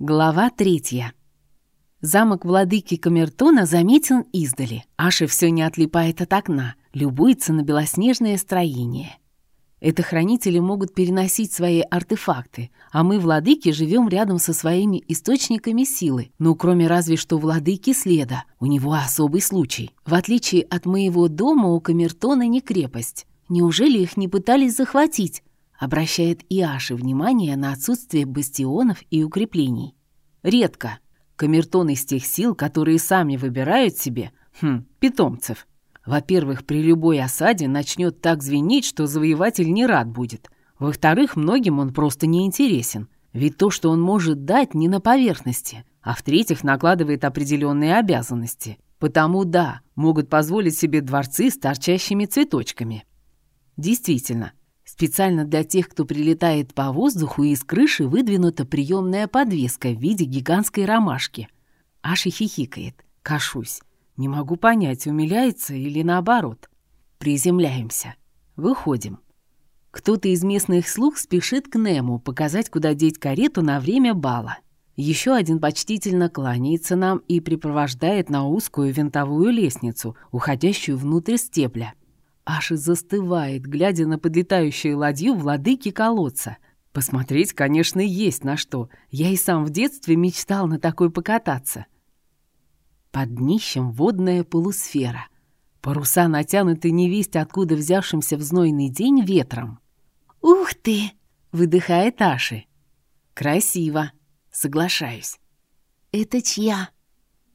Глава третья. Замок владыки Камертона заметен издали. Аша все не отлипает от окна, любуется на белоснежное строение. Это хранители могут переносить свои артефакты, а мы, владыки, живем рядом со своими источниками силы. Ну, кроме разве что владыки следа. У него особый случай. В отличие от моего дома, у Камертона не крепость. Неужели их не пытались захватить? Обращает и Аши внимание на отсутствие бастионов и укреплений. Редко. Камертон из тех сил, которые сами выбирают себе, хм, питомцев. Во-первых, при любой осаде начнет так звенеть, что завоеватель не рад будет. Во-вторых, многим он просто не интересен. Ведь то, что он может дать, не на поверхности. А в-третьих, накладывает определенные обязанности. Потому да, могут позволить себе дворцы с торчащими цветочками. Действительно, Специально для тех, кто прилетает по воздуху, из крыши выдвинута приемная подвеска в виде гигантской ромашки. Аж и хихикает. Кашусь. Не могу понять, умиляется или наоборот. Приземляемся. Выходим. Кто-то из местных слуг спешит к Нему показать, куда деть карету на время бала. Еще один почтительно кланяется нам и припровождает на узкую винтовую лестницу, уходящую внутрь стебля. Аж и застывает, глядя на подлетающую ладью владыки колодца. Посмотреть, конечно, есть на что. Я и сам в детстве мечтал на такой покататься. Под днищем водная полусфера. Паруса натянуты невесть, откуда взявшимся в знойный день ветром. «Ух ты!» — выдыхает Аши. «Красиво!» — соглашаюсь. «Это чья?»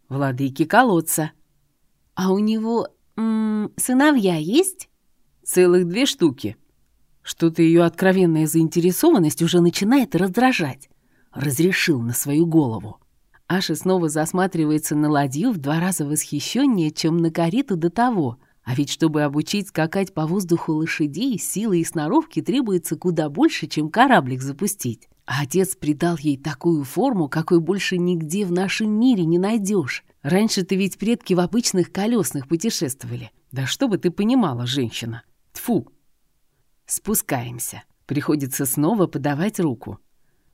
«Владыки колодца». «А у него М -м, сыновья есть? Целых две штуки. Что-то ее откровенная заинтересованность уже начинает раздражать. Разрешил на свою голову. Аша снова засматривается на ладью в два раза восхищеннее, чем на карету до того. А ведь чтобы обучить скакать по воздуху лошадей, силы и сноровки требуется куда больше, чем кораблик запустить. А отец придал ей такую форму, какой больше нигде в нашем мире не найдешь. Раньше-то ведь предки в обычных колесных путешествовали. Да что бы ты понимала, женщина? Тфу. Спускаемся. Приходится снова подавать руку.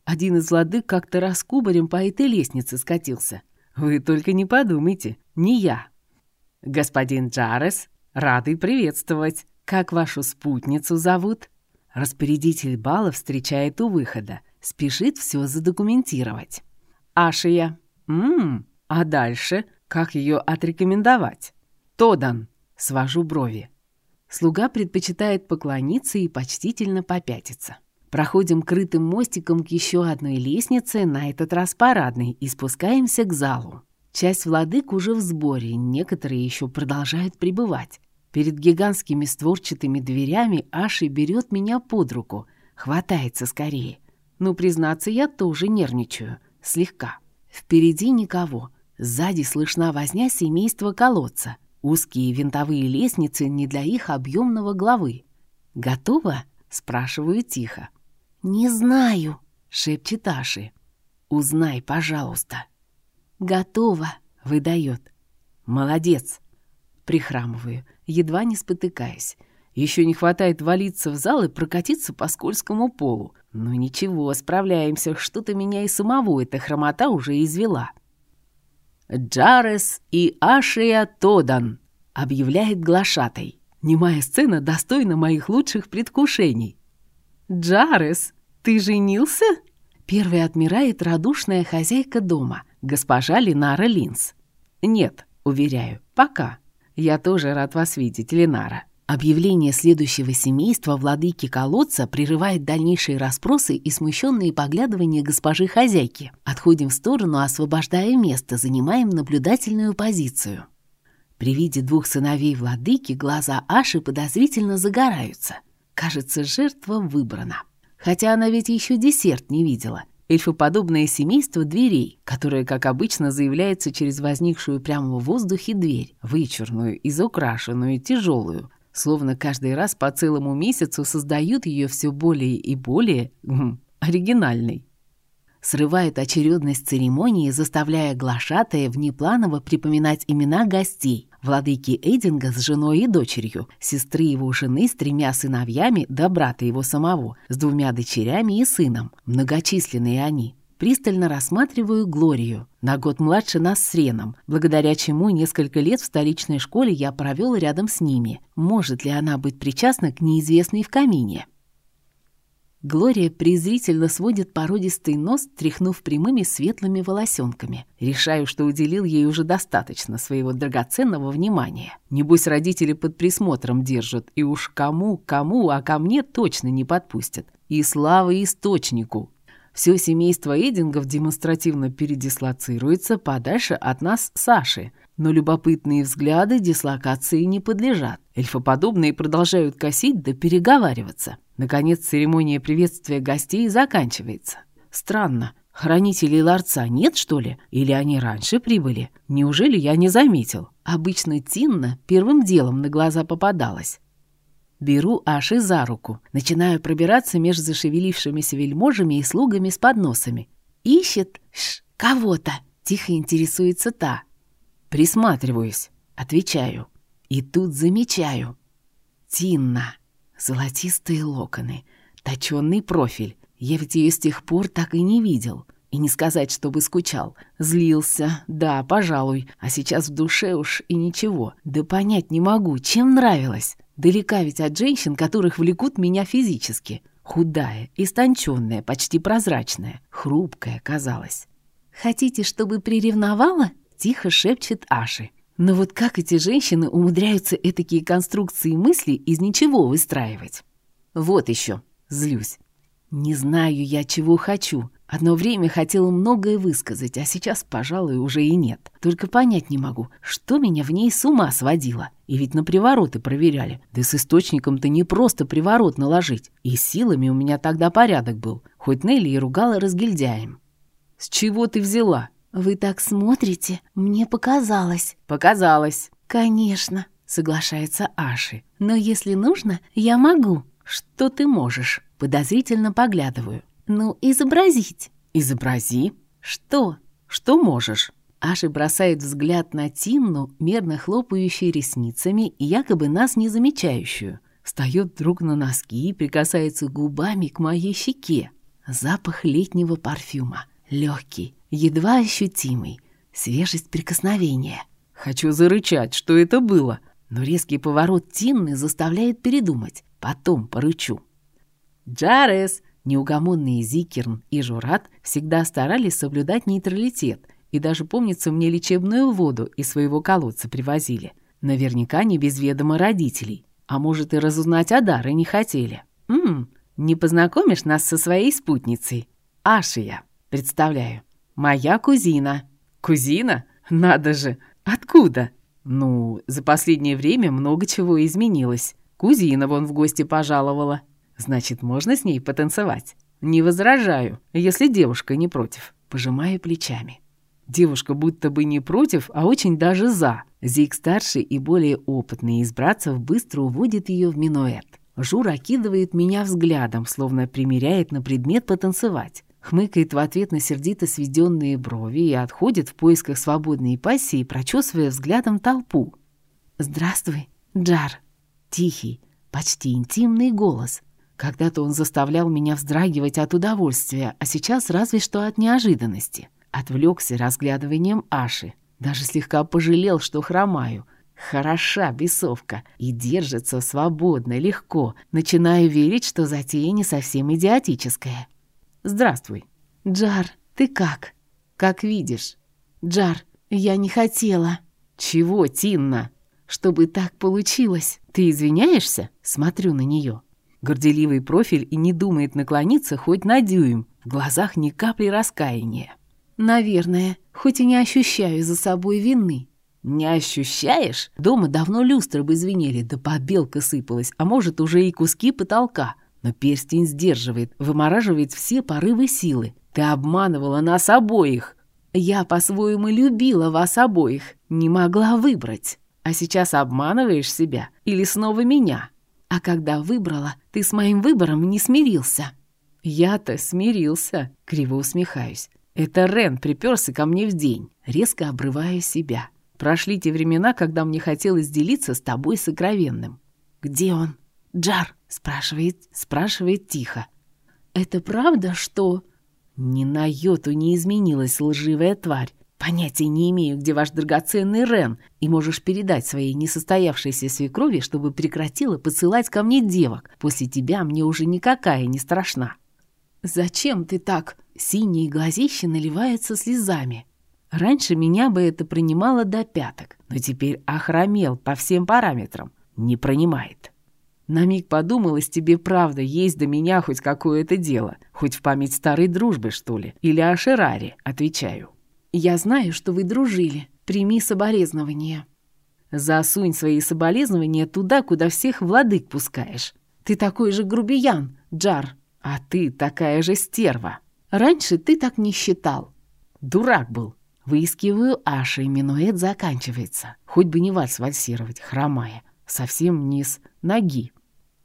Один из владык как-то раз кубарем по этой лестнице скатился. Вы только не подумайте, не я. Господин Джарес, рады приветствовать. Как вашу спутницу зовут? Распорядитель бала встречает у выхода. Спешит все задокументировать. Ашия. Ммм, а дальше, как ее отрекомендовать? Тодан, свожу брови. Слуга предпочитает поклониться и почтительно попятиться. Проходим крытым мостиком к еще одной лестнице, на этот раз парадной, и спускаемся к залу. Часть владык уже в сборе, некоторые еще продолжают пребывать. Перед гигантскими створчатыми дверями Аши берет меня под руку, хватается скорее. Ну, признаться, я тоже нервничаю, слегка. Впереди никого, Сзади слышна возня семейства колодца. Узкие винтовые лестницы не для их объемного главы. «Готово?» — спрашиваю тихо. «Не знаю», — шепчет Аши. «Узнай, пожалуйста». «Готово», — выдает. «Молодец!» Прихрамываю, едва не спотыкаясь. Еще не хватает валиться в зал и прокатиться по скользкому полу. Но ничего, справляемся, что-то меня и самого эта хромота уже извела. «Джарес и Ашия Тодан», — объявляет глашатай. Немая сцена достойна моих лучших предвкушений. «Джарес, ты женился?» Первой отмирает радушная хозяйка дома, госпожа Ленара Линс. «Нет», — уверяю, — «пока. Я тоже рад вас видеть, Ленара». Объявление следующего семейства владыки колодца прерывает дальнейшие расспросы и смущенные поглядывания госпожи хозяйки. Отходим в сторону, освобождая место, занимаем наблюдательную позицию. При виде двух сыновей владыки глаза Аши подозрительно загораются. Кажется, жертва выбрана. Хотя она ведь еще десерт не видела. Эльфоподобное семейство дверей, которое, как обычно, заявляется через возникшую прямо в воздухе дверь, вычурную, изукрашенную, тяжелую, словно каждый раз по целому месяцу создают ее все более и более м, оригинальной. Срывает очередность церемонии, заставляя глашатая внепланово припоминать имена гостей. Владыки Эдинга с женой и дочерью, сестры его жены с тремя сыновьями да брата его самого, с двумя дочерями и сыном. Многочисленные они. Пристально рассматриваю Глорию, на год младше нас с Реном, благодаря чему несколько лет в столичной школе я провел рядом с ними. Может ли она быть причастна к неизвестной в камине? Глория презрительно сводит породистый нос, тряхнув прямыми светлыми волосенками. Решаю, что уделил ей уже достаточно своего драгоценного внимания. Небось, родители под присмотром держат, и уж кому, кому, а ко мне точно не подпустят. И слава источнику! Все семейство Эдингов демонстративно передислоцируется подальше от нас Саши, но любопытные взгляды дислокации не подлежат. Эльфоподобные продолжают косить да переговариваться. Наконец, церемония приветствия гостей заканчивается. Странно, хранителей ларца нет, что ли? Или они раньше прибыли? Неужели я не заметил? Обычно Тинна первым делом на глаза попадалась. Беру Аши за руку, начинаю пробираться между зашевелившимися вельможами и слугами с подносами. «Ищет ш, кого-то», — тихо интересуется та. «Присматриваюсь», — отвечаю. И тут замечаю. Тинна. Золотистые локоны, точенный профиль. Я ведь ее с тех пор так и не видел. И не сказать, чтобы скучал. Злился, да, пожалуй. А сейчас в душе уж и ничего. Да понять не могу, чем нравилось. Далека ведь от женщин, которых влекут меня физически. Худая, истонченная, почти прозрачная, хрупкая казалась. «Хотите, чтобы приревновала?» — тихо шепчет Аши. Но вот как эти женщины умудряются этакие конструкции мысли из ничего выстраивать? Вот еще, злюсь. Не знаю я, чего хочу. Одно время хотела многое высказать, а сейчас, пожалуй, уже и нет. Только понять не могу, что меня в ней с ума сводило. И ведь на привороты проверяли. Да с источником-то не просто приворот наложить. И силами у меня тогда порядок был. Хоть Нелли и ругала разгильдяем. «С чего ты взяла?» «Вы так смотрите? Мне показалось». «Показалось». «Конечно», — соглашается Аши. «Но если нужно, я могу». «Что ты можешь?» Подозрительно поглядываю. «Ну, изобразить». «Изобрази». «Что?» «Что можешь?» Аши бросает взгляд на Тинну, мерно хлопающей ресницами и якобы нас не замечающую. Встает вдруг на носки и прикасается губами к моей щеке. Запах летнего парфюма. Легкий, едва ощутимый, свежесть прикосновения. Хочу зарычать, что это было, но резкий поворот Тинны заставляет передумать. Потом порычу. «Джарес!» Неугомонные Зикерн и Журат всегда старались соблюдать нейтралитет, и даже, помнится, мне лечебную воду из своего колодца привозили. Наверняка не без ведома родителей. А может, и разузнать о дары не хотели. «Ммм, не познакомишь нас со своей спутницей?» «Ашия, представляю. «Моя кузина». «Кузина? Надо же! Откуда?» «Ну, за последнее время много чего изменилось. Кузина вон в гости пожаловала. Значит, можно с ней потанцевать?» «Не возражаю, если девушка не против». Пожимаю плечами. Девушка будто бы не против, а очень даже за. Зиг-старший и более опытный из братцев быстро уводит ее в минуэт. Жур окидывает меня взглядом, словно примеряет на предмет потанцевать хмыкает в ответ на сердито сведенные брови и отходит в поисках свободной пассии, прочесывая взглядом толпу. «Здравствуй, Джар!» Тихий, почти интимный голос. Когда-то он заставлял меня вздрагивать от удовольствия, а сейчас разве что от неожиданности. Отвлекся разглядыванием Аши. Даже слегка пожалел, что хромаю. Хороша бесовка и держится свободно, легко. Начинаю верить, что затея не совсем идиотическая. «Здравствуй». «Джар, ты как?» «Как видишь». «Джар, я не хотела». «Чего, Тинна?» «Чтобы так получилось». «Ты извиняешься?» Смотрю на нее. Горделивый профиль и не думает наклониться хоть на дюйм. В глазах ни капли раскаяния. «Наверное, хоть и не ощущаю за собой вины». «Не ощущаешь? Дома давно люстры бы звенели, да побелка сыпалась, а может, уже и куски потолка. Но перстень сдерживает, вымораживает все порывы силы. Ты обманывала нас обоих. Я по-своему любила вас обоих, не могла выбрать. А сейчас обманываешь себя или снова меня? А когда выбрала, ты с моим выбором не смирился. Я-то смирился, криво усмехаюсь. Это Рен приперся ко мне в день, резко обрывая себя. Прошли те времена, когда мне хотелось делиться с тобой сокровенным. Где он? Джар, спрашивает, спрашивает тихо. Это правда, что... Ни на йоту не изменилась лживая тварь. Понятия не имею, где ваш драгоценный Рен, и можешь передать своей несостоявшейся свекрови, чтобы прекратила посылать ко мне девок. После тебя мне уже никакая не страшна». «Зачем ты так?» Синие глазища наливаются слезами. Раньше меня бы это принимало до пяток, но теперь охромел по всем параметрам. Не принимает. На миг подумалось, тебе правда есть до меня хоть какое-то дело, хоть в память старой дружбы, что ли, или о Шераре, отвечаю. Я знаю, что вы дружили. Прими соболезнования. Засунь свои соболезнования туда, куда всех владык пускаешь. Ты такой же грубиян, Джар, а ты такая же стерва. Раньше ты так не считал. Дурак был. Выискиваю Аши, минуэт заканчивается. Хоть бы не вальс вальсировать, хромая. Совсем низ ноги.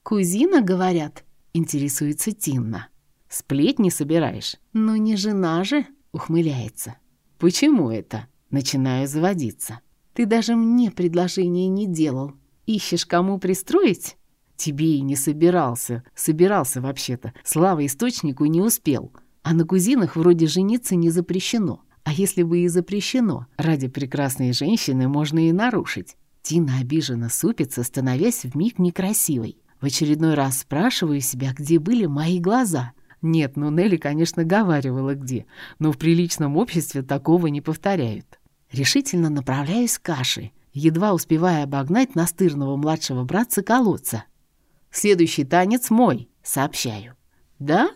«Кузина, говорят?» — интересуется Тинна. «Сплетни собираешь?» «Ну не жена же?» — ухмыляется. «Почему это?» Начинаю заводиться. «Ты даже мне предложение не делал. Ищешь, кому пристроить?» «Тебе и не собирался. Собирался вообще-то. Слава источнику не успел. А на кузинах вроде жениться не запрещено. А если бы и запрещено, ради прекрасной женщины можно и нарушить». Тина обиженно супится, становясь вмиг некрасивой. В очередной раз спрашиваю себя, где были мои глаза — нет, ну Нелли, конечно, говаривала где, но в приличном обществе такого не повторяют. Решительно направляюсь к каше, едва успевая обогнать настырного младшего братца колодца. «Следующий танец мой», — сообщаю. «Да?»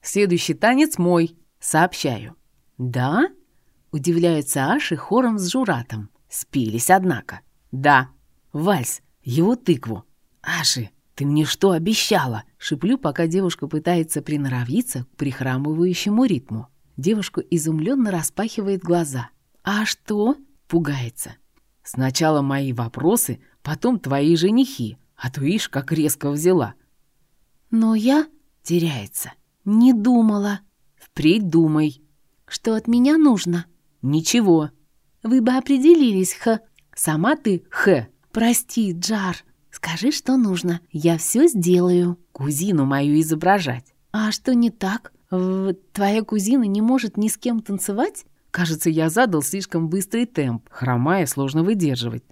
«Следующий танец мой», — сообщаю. «Да?» — удивляются Аши хором с Журатом. Спились, однако. «Да». «Вальс, его тыкву». «Аши, «Ты мне что обещала?» — шиплю, пока девушка пытается приноровиться к прихрамывающему ритму. Девушка изумленно распахивает глаза. «А что?» — пугается. «Сначала мои вопросы, потом твои женихи, а то ишь как резко взяла». «Но я...» — теряется. «Не думала». «Впредь думай». «Что от меня нужно?» «Ничего». «Вы бы определились, Х...» «Сама ты, Х...» «Прости, Джар», Скажи, что нужно, я все сделаю. Кузину мою изображать. А что не так? Твоя кузина не может ни с кем танцевать? Кажется, я задал слишком быстрый темп. Хромая сложно выдерживать.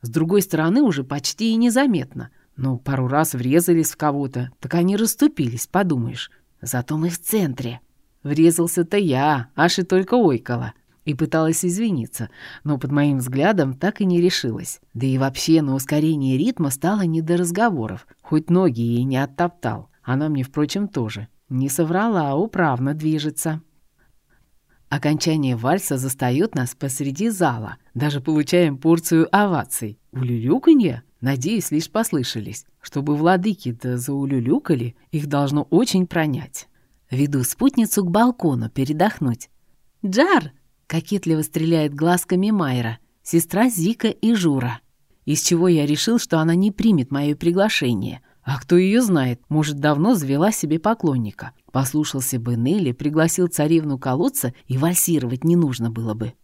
С другой стороны, уже почти и незаметно. Ну, пару раз врезались в кого-то, так они расступились, подумаешь. Зато мы в центре. Врезался-то я, аж и только ойкала и пыталась извиниться, но под моим взглядом так и не решилась. Да и вообще на ускорение ритма стало не до разговоров, хоть ноги ей не оттоптал. Она мне, впрочем, тоже. Не соврала, а управно движется. Окончание вальса застаёт нас посреди зала. Даже получаем порцию оваций. Улюлюканье? Надеюсь, лишь послышались. Чтобы владыки-то заулюлюкали, их должно очень пронять. Веду спутницу к балкону передохнуть. «Джар!» Кокетливо стреляет глазками Майра, сестра Зика и Жура. Из чего я решил, что она не примет мое приглашение. А кто ее знает, может, давно завела себе поклонника. Послушался бы Нелли, пригласил царевну колодца, и вальсировать не нужно было бы.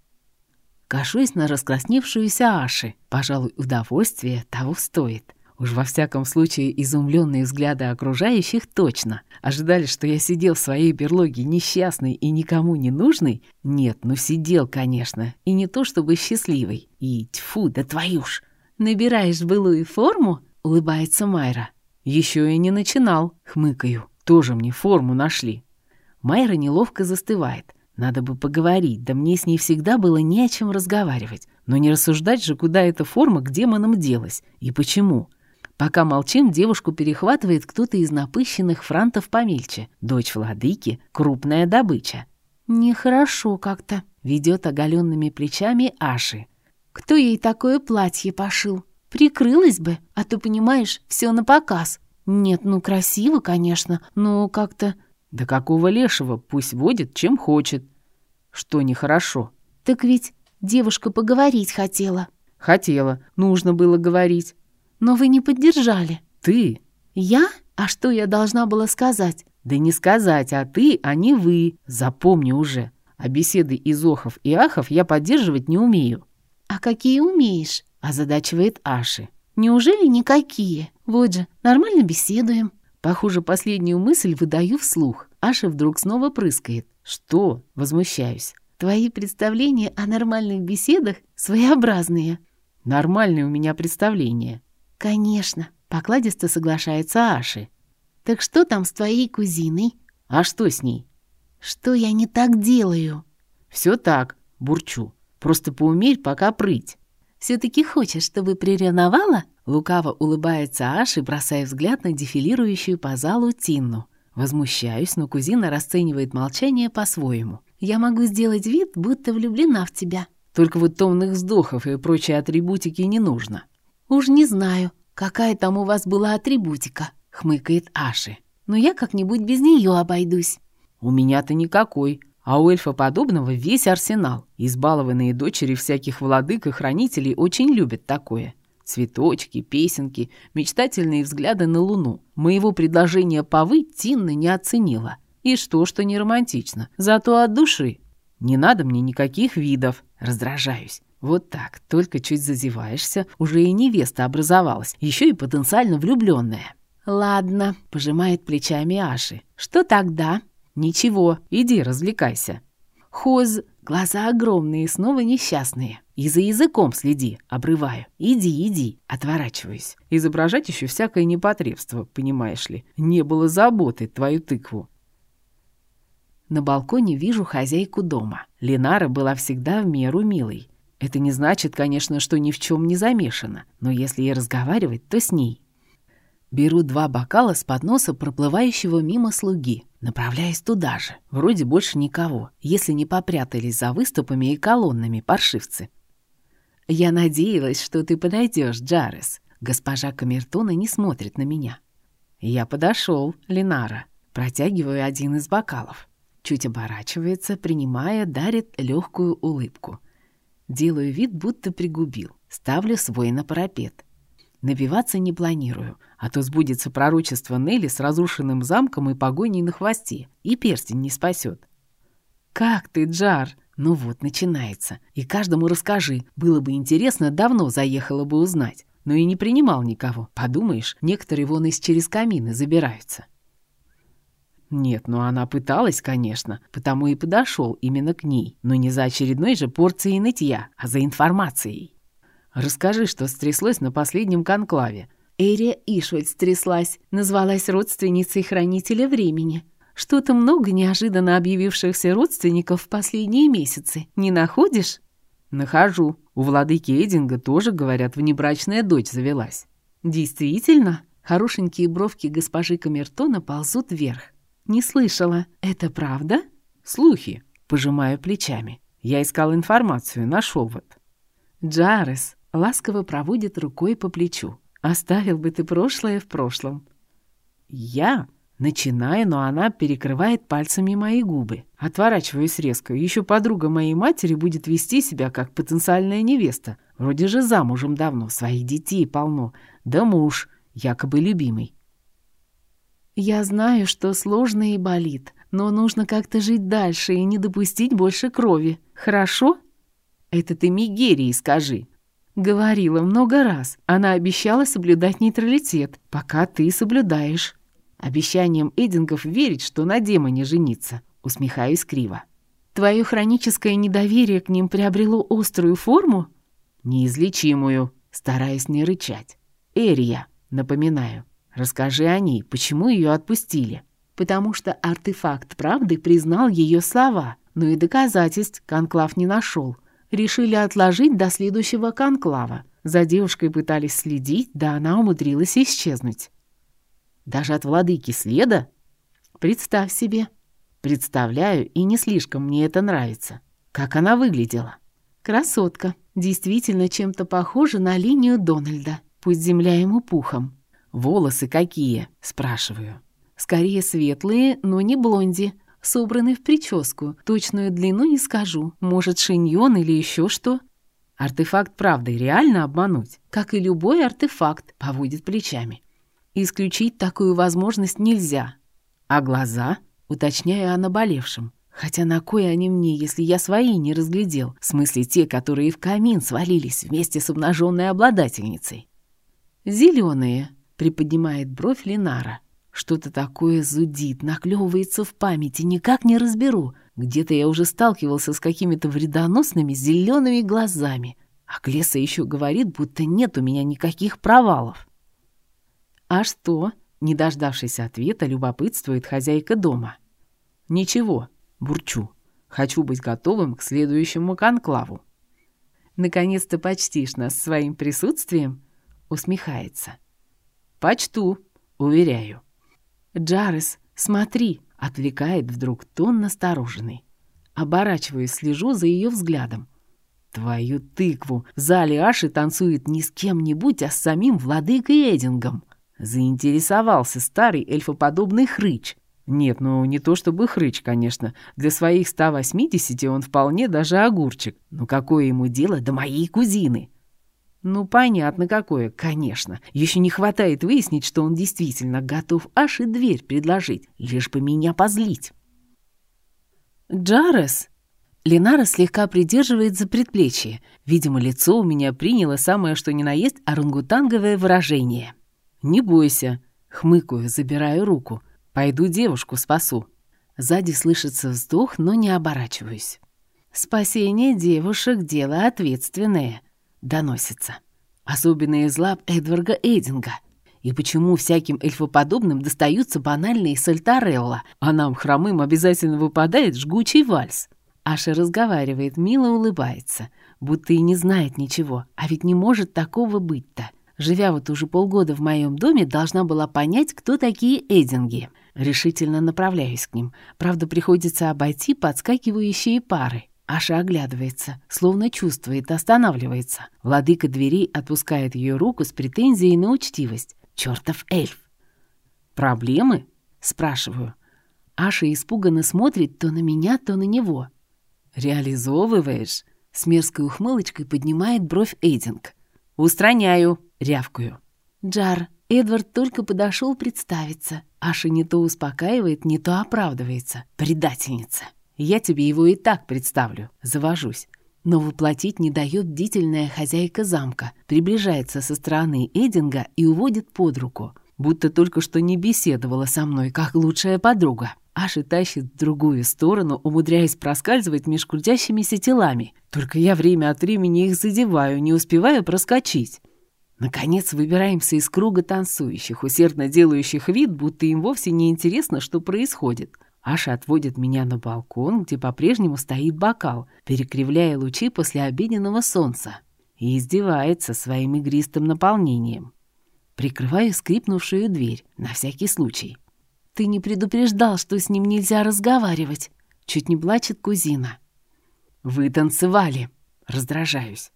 Кашусь на раскрасневшуюся Аши. Пожалуй, удовольствие того стоит. Уж во всяком случае изумленные взгляды окружающих точно. Ожидали, что я сидел в своей берлоге несчастный и никому не нужный? Нет, ну сидел, конечно. И не то чтобы счастливый. И тьфу, да твою ж! «Набираешь былую форму?» — улыбается Майра. Еще и не начинал», — хмыкаю. «Тоже мне форму нашли». Майра неловко застывает. Надо бы поговорить, да мне с ней всегда было не о чем разговаривать. Но не рассуждать же, куда эта форма к демонам делась и почему. Пока молчим, девушку перехватывает кто-то из напыщенных франтов помельче. Дочь владыки, крупная добыча. «Нехорошо как-то», — ведет оголенными плечами Аши. «Кто ей такое платье пошил? Прикрылась бы, а то, понимаешь, все на показ. Нет, ну красиво, конечно, но как-то...» «Да какого лешего? Пусть водит, чем хочет». «Что нехорошо?» «Так ведь девушка поговорить хотела». «Хотела. Нужно было говорить. Но вы не поддержали. Ты? Я? А что я должна была сказать? Да не сказать, а ты, а не вы. Запомни уже. А беседы из охов и ахов я поддерживать не умею. А какие умеешь? Озадачивает Аши. Неужели никакие? Вот же, нормально беседуем. Похоже, последнюю мысль выдаю вслух. Аша вдруг снова прыскает. «Что?» — возмущаюсь. «Твои представления о нормальных беседах своеобразные». «Нормальные у меня представления». «Конечно», — покладисто соглашается Аши. «Так что там с твоей кузиной?» «А что с ней?» «Что я не так делаю?» «Все так», — бурчу. «Просто поумерь, пока прыть». «Все-таки хочешь, чтобы приревновала?» Лукаво улыбается Аши, бросая взгляд на дефилирующую по залу Тинну. Возмущаюсь, но кузина расценивает молчание по-своему. «Я могу сделать вид, будто влюблена в тебя». Только вот томных вздохов и прочей атрибутики не нужно. «Уж не знаю, какая там у вас была атрибутика», — хмыкает Аши. «Но я как-нибудь без нее обойдусь». «У меня-то никакой», а у эльфа подобного весь арсенал. Избалованные дочери всяких владык и хранителей очень любят такое. Цветочки, песенки, мечтательные взгляды на луну. Моего предложения повыть Тинна не оценила. И что, что не романтично. Зато от души. Не надо мне никаких видов. Раздражаюсь. Вот так, только чуть зазеваешься, уже и невеста образовалась, еще и потенциально влюбленная. «Ладно», — пожимает плечами Аши. «Что тогда?» «Ничего, иди развлекайся». «Хоз, глаза огромные, снова несчастные. И за языком следи, обрываю. Иди, иди, отворачиваюсь. Изображать еще всякое непотребство, понимаешь ли. Не было заботы твою тыкву. На балконе вижу хозяйку дома. Ленара была всегда в меру милой. Это не значит, конечно, что ни в чем не замешана, но если и разговаривать, то с ней. Беру два бокала с подноса проплывающего мимо слуги. Направляюсь туда же. Вроде больше никого, если не попрятались за выступами и колоннами паршивцы. «Я надеялась, что ты подойдешь, Джарес». Госпожа Камертона не смотрит на меня. Я подошел, Ленара. Протягиваю один из бокалов. Чуть оборачивается, принимая, дарит легкую улыбку. Делаю вид, будто пригубил. Ставлю свой на парапет. Набиваться не планирую, а то сбудется пророчество Нелли с разрушенным замком и погоней на хвосте, и перстень не спасет. «Как ты, Джар?» Ну вот, начинается. И каждому расскажи. Было бы интересно, давно заехала бы узнать. Но и не принимал никого. Подумаешь, некоторые вон из через камины забираются. Нет, ну она пыталась, конечно, потому и подошел именно к ней. Но не за очередной же порцией нытья, а за информацией. Расскажи, что стряслось на последнем конклаве. Эрия Ишвальд стряслась, назвалась родственницей хранителя времени. Что-то много неожиданно объявившихся родственников в последние месяцы. Не находишь? Нахожу. У владыки Эдинга тоже, говорят, внебрачная дочь завелась. Действительно? Хорошенькие бровки госпожи Камертона ползут вверх. Не слышала. Это правда? Слухи. Пожимаю плечами. Я искал информацию, нашел вот. Джарес, ласково проводит рукой по плечу. «Оставил бы ты прошлое в прошлом». «Я?» Начинаю, но она перекрывает пальцами мои губы. Отворачиваюсь резко. Еще подруга моей матери будет вести себя как потенциальная невеста. Вроде же замужем давно, своих детей полно. Да муж, якобы любимый. «Я знаю, что сложно и болит, но нужно как-то жить дальше и не допустить больше крови. Хорошо?» «Это ты Мигерии скажи», Говорила много раз. Она обещала соблюдать нейтралитет, пока ты соблюдаешь. Обещанием Эдингов верить, что на демоне жениться. Усмехаюсь криво. Твое хроническое недоверие к ним приобрело острую форму? Неизлечимую. Стараясь не рычать. Эрия, напоминаю. Расскажи о ней, почему ее отпустили. Потому что артефакт правды признал ее слова, но и доказательств Конклав не нашел решили отложить до следующего конклава. За девушкой пытались следить, да она умудрилась исчезнуть. Даже от владыки следа? Представь себе. Представляю, и не слишком мне это нравится. Как она выглядела? Красотка. Действительно чем-то похожа на линию Дональда. Пусть земля ему пухом. Волосы какие? Спрашиваю. Скорее светлые, но не блонди собраны в прическу. Точную длину не скажу. Может, шиньон или еще что. Артефакт правды реально обмануть? Как и любой артефакт, поводит плечами. Исключить такую возможность нельзя. А глаза? Уточняю о наболевшем. Хотя на кой они мне, если я свои не разглядел? В смысле, те, которые в камин свалились вместе с обнаженной обладательницей. «Зеленые», — приподнимает бровь Ленара. Что-то такое зудит, наклевывается в памяти, никак не разберу. Где-то я уже сталкивался с какими-то вредоносными зелеными глазами. А Клеса еще говорит, будто нет у меня никаких провалов. «А что?» — не дождавшись ответа, любопытствует хозяйка дома. «Ничего», — бурчу. «Хочу быть готовым к следующему конклаву». «Наконец-то почтишь нас своим присутствием?» — усмехается. «Почту, уверяю». «Джарес, смотри!» — отвлекает вдруг тон настороженный. Оборачиваюсь, слежу за ее взглядом. Твою тыкву! В зале Аши танцует не с кем-нибудь, а с самим владыкой Эдингом. Заинтересовался старый эльфоподобный хрыч. Нет, ну не то чтобы хрыч, конечно. Для своих 180 он вполне даже огурчик. Но какое ему дело до моей кузины? Ну, понятно какое, конечно. Еще не хватает выяснить, что он действительно готов аж и дверь предложить, лишь бы меня позлить. «Джарес!» Ленара слегка придерживает за предплечье. Видимо, лицо у меня приняло самое что ни на есть орангутанговое выражение. «Не бойся», — хмыкаю, забираю руку. «Пойду девушку спасу». Сзади слышится вздох, но не оборачиваюсь. «Спасение девушек — дело ответственное», доносится. Особенно из лап Эдварда Эдинга. И почему всяким эльфоподобным достаются банальные сальтарелла, а нам, хромым, обязательно выпадает жгучий вальс? Аша разговаривает, мило улыбается, будто и не знает ничего, а ведь не может такого быть-то. Живя вот уже полгода в моем доме, должна была понять, кто такие Эдинги. Решительно направляюсь к ним. Правда, приходится обойти подскакивающие пары. Аша оглядывается, словно чувствует, останавливается. Владыка дверей отпускает ее руку с претензией на учтивость. Чертов эльф! «Проблемы?» — спрашиваю. Аша испуганно смотрит то на меня, то на него. «Реализовываешь?» — с мерзкой ухмылочкой поднимает бровь Эйдинг. «Устраняю!» — рявкаю. «Джар, Эдвард только подошел представиться. Аша не то успокаивает, не то оправдывается. Предательница!» Я тебе его и так представлю. Завожусь. Но воплотить не дает бдительная хозяйка замка. Приближается со стороны Эдинга и уводит под руку. Будто только что не беседовала со мной, как лучшая подруга. Аж и тащит в другую сторону, умудряясь проскальзывать меж крутящимися телами. Только я время от времени их задеваю, не успеваю проскочить. Наконец выбираемся из круга танцующих, усердно делающих вид, будто им вовсе не интересно, что происходит. Аша отводит меня на балкон, где по-прежнему стоит бокал, перекривляя лучи после обеденного солнца, и издевается своим игристым наполнением. Прикрываю скрипнувшую дверь, на всякий случай. «Ты не предупреждал, что с ним нельзя разговаривать?» Чуть не плачет кузина. «Вы танцевали!» Раздражаюсь.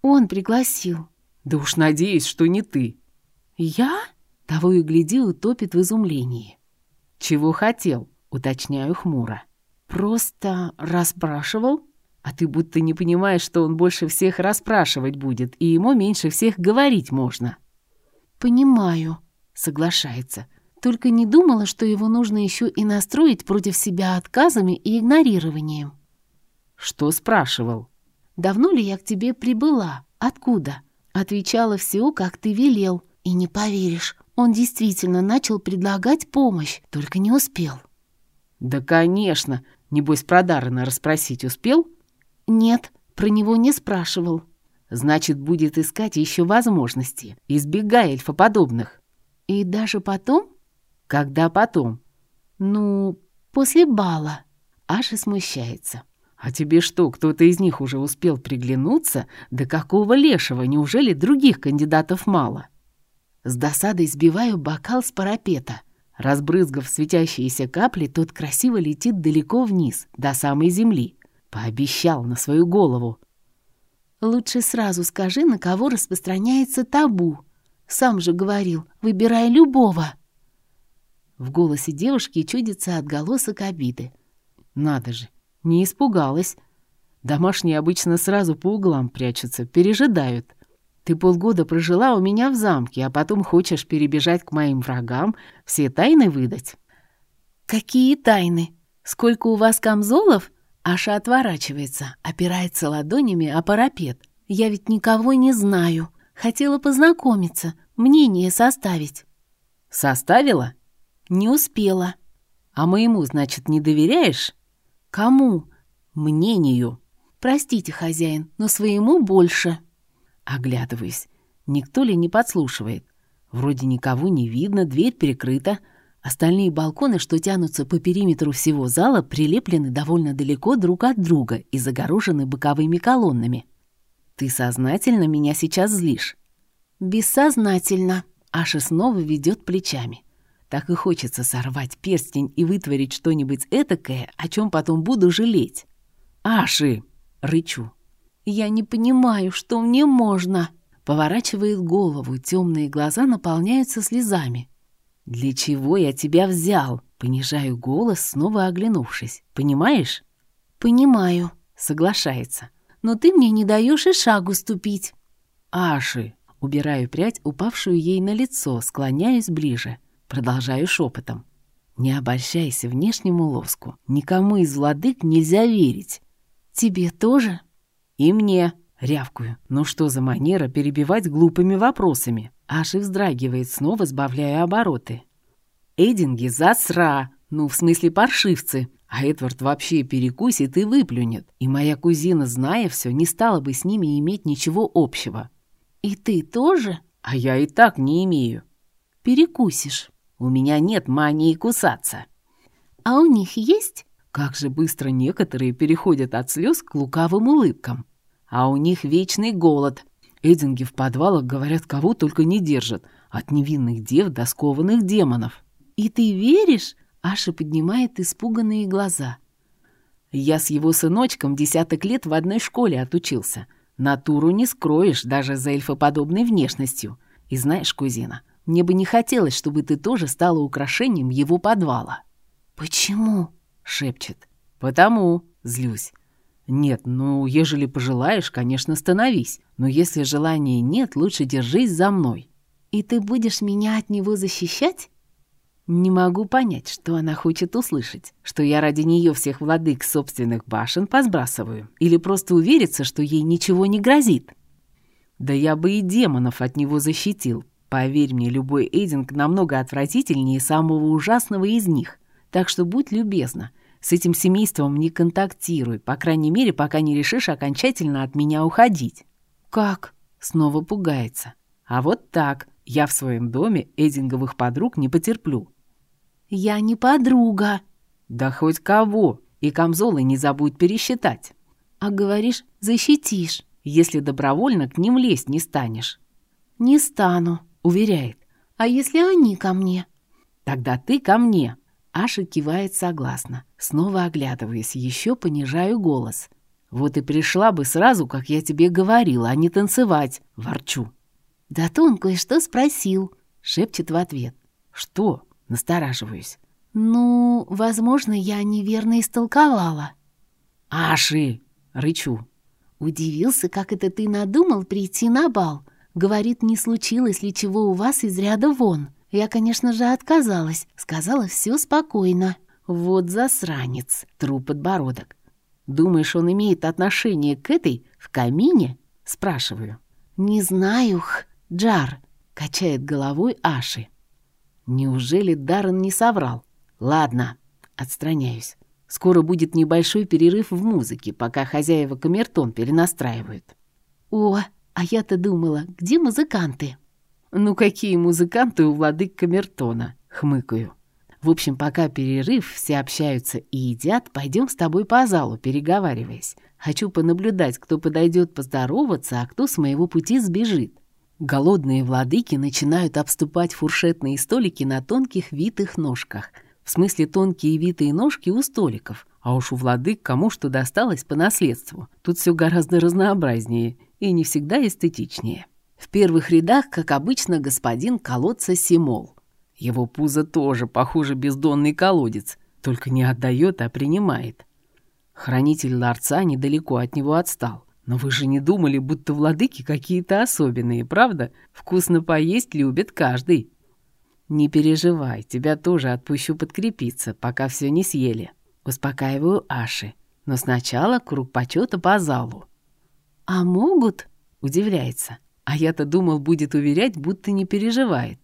«Он пригласил». «Да уж надеюсь, что не ты». «Я?» Того и гляди утопит в изумлении. «Чего хотел?» Уточняю хмуро. «Просто расспрашивал?» А ты будто не понимаешь, что он больше всех расспрашивать будет, и ему меньше всех говорить можно. «Понимаю», — соглашается. «Только не думала, что его нужно еще и настроить против себя отказами и игнорированием». «Что спрашивал?» «Давно ли я к тебе прибыла? Откуда?» Отвечала все, как ты велел. И не поверишь, он действительно начал предлагать помощь, только не успел. «Да, конечно. Небось, про Даррена расспросить успел?» «Нет, про него не спрашивал». «Значит, будет искать еще возможности, избегая эльфоподобных». «И даже потом?» «Когда потом?» «Ну, после бала». Аша смущается. «А тебе что, кто-то из них уже успел приглянуться? Да какого лешего, неужели других кандидатов мало?» С досадой сбиваю бокал с парапета. Разбрызгав светящиеся капли, тот красиво летит далеко вниз, до самой земли. Пообещал на свою голову. «Лучше сразу скажи, на кого распространяется табу. Сам же говорил, выбирай любого». В голосе девушки чудится отголосок обиды. «Надо же, не испугалась. Домашние обычно сразу по углам прячутся, пережидают. Ты полгода прожила у меня в замке, а потом хочешь перебежать к моим врагам, все тайны выдать». «Какие тайны? Сколько у вас камзолов?» Аша отворачивается, опирается ладонями о парапет. «Я ведь никого не знаю. Хотела познакомиться, мнение составить». «Составила?» «Не успела». «А моему, значит, не доверяешь?» «Кому?» «Мнению». «Простите, хозяин, но своему больше». Оглядываюсь. Никто ли не подслушивает? Вроде никого не видно, дверь перекрыта. Остальные балконы, что тянутся по периметру всего зала, прилеплены довольно далеко друг от друга и загорожены боковыми колоннами. «Ты сознательно меня сейчас злишь?» «Бессознательно». Аша снова ведет плечами. Так и хочется сорвать перстень и вытворить что-нибудь этакое, о чем потом буду жалеть. «Аши!» — рычу. «Я не понимаю, что мне можно!» Поворачивает голову, темные глаза наполняются слезами. «Для чего я тебя взял?» Понижаю голос, снова оглянувшись. «Понимаешь?» «Понимаю», — соглашается. «Но ты мне не даешь и шагу ступить». «Аши!» Убираю прядь, упавшую ей на лицо, склоняюсь ближе. Продолжаю шепотом. «Не обольщайся внешнему лоску. Никому из владык нельзя верить». «Тебе тоже?» «И мне», — рявкую. «Ну что за манера перебивать глупыми вопросами?» Аж и вздрагивает, снова сбавляя обороты. «Эдинги засра! Ну, в смысле паршивцы!» А Эдвард вообще перекусит и выплюнет. И моя кузина, зная все, не стала бы с ними иметь ничего общего. «И ты тоже?» «А я и так не имею». «Перекусишь». «У меня нет мании кусаться». «А у них есть?» Как же быстро некоторые переходят от слез к лукавым улыбкам. А у них вечный голод. Эдинги в подвалах, говорят, кого только не держат. От невинных дев до скованных демонов. «И ты веришь?» Аша поднимает испуганные глаза. Я с его сыночком десяток лет в одной школе отучился. Натуру не скроешь даже за эльфоподобной внешностью. И знаешь, кузина, мне бы не хотелось, чтобы ты тоже стала украшением его подвала». «Почему?» Шепчет. «Потому», — злюсь. «Нет, ну, ежели пожелаешь, конечно, становись. Но если желания нет, лучше держись за мной». «И ты будешь меня от него защищать?» Не могу понять, что она хочет услышать. Что я ради нее всех владык собственных башен посбрасываю. Или просто увериться, что ей ничего не грозит. Да я бы и демонов от него защитил. Поверь мне, любой Эйдинг намного отвратительнее самого ужасного из них. Так что будь любезна, с этим семейством не контактируй, по крайней мере, пока не решишь окончательно от меня уходить». «Как?» — снова пугается. «А вот так. Я в своем доме эдинговых подруг не потерплю». «Я не подруга». «Да хоть кого. И камзолы не забудь пересчитать». «А говоришь, защитишь». «Если добровольно к ним лезть не станешь». «Не стану», — уверяет. «А если они ко мне?» «Тогда ты ко мне». Аша кивает согласно. Снова оглядываясь, еще понижаю голос. «Вот и пришла бы сразу, как я тебе говорила, а не танцевать!» — ворчу. «Да то он кое-что спросил», — шепчет в ответ. «Что?» — настораживаюсь. «Ну, возможно, я неверно истолковала». «Аши!» — рычу. «Удивился, как это ты надумал прийти на бал. Говорит, не случилось ли чего у вас из ряда вон. Я, конечно же, отказалась. Сказала, все спокойно. Вот засранец, тру подбородок. Думаешь, он имеет отношение к этой в камине? Спрашиваю. Не знаю, х, Джар, качает головой Аши. Неужели Даррен не соврал? Ладно, отстраняюсь. Скоро будет небольшой перерыв в музыке, пока хозяева камертон перенастраивают. О, а я-то думала, где музыканты? «Ну какие музыканты у владык Камертона?» — хмыкаю. «В общем, пока перерыв, все общаются и едят, пойдем с тобой по залу, переговариваясь. Хочу понаблюдать, кто подойдет поздороваться, а кто с моего пути сбежит». Голодные владыки начинают обступать фуршетные столики на тонких витых ножках. В смысле, тонкие витые ножки у столиков. А уж у владык кому что досталось по наследству. Тут все гораздо разнообразнее и не всегда эстетичнее. В первых рядах, как обычно, господин колодца Симол. Его пузо тоже, похоже, бездонный колодец, только не отдает, а принимает. Хранитель ларца недалеко от него отстал. Но вы же не думали, будто владыки какие-то особенные, правда? Вкусно поесть любит каждый. Не переживай, тебя тоже отпущу подкрепиться, пока все не съели. Успокаиваю Аши. Но сначала круг почета по залу. «А могут?» — удивляется. А я-то думал, будет уверять, будто не переживает.